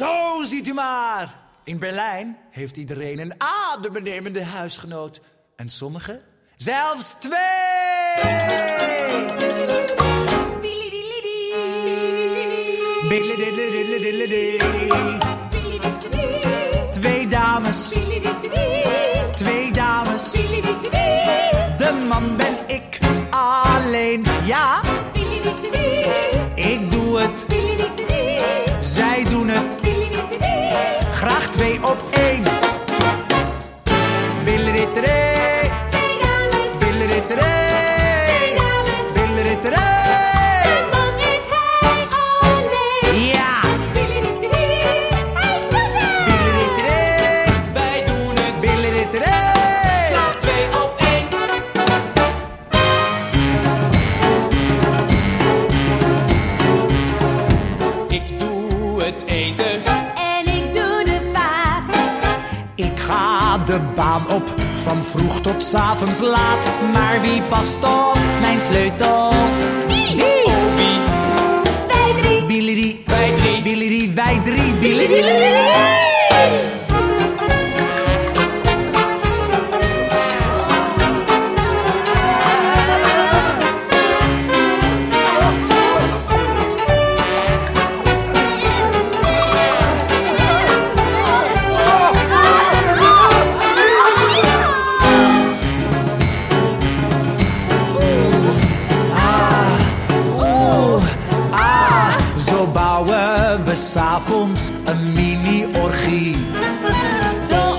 Zo ziet u maar. In Berlijn heeft iedereen een adembenemende huisgenoot. En sommigen zelfs twee. Twee dames, tres. Ik ga de baan op, van vroeg tot avonds laat. Maar wie past op mijn sleutel? Wie? Oh, wie? Wij drie. Billy Wij drie. Billy wij drie, Billy s'avonds een mini-orgie. Vol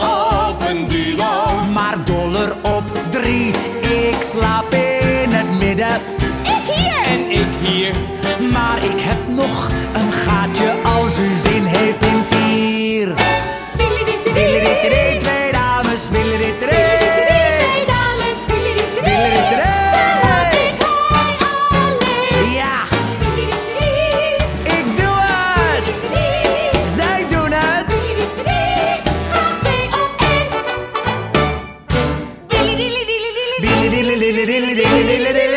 op een duo. Maar dollar op drie, ik slaap in het midden. Ik hier. En ik hier. Maar ik heb nog diddle diddle diddle diddle diddle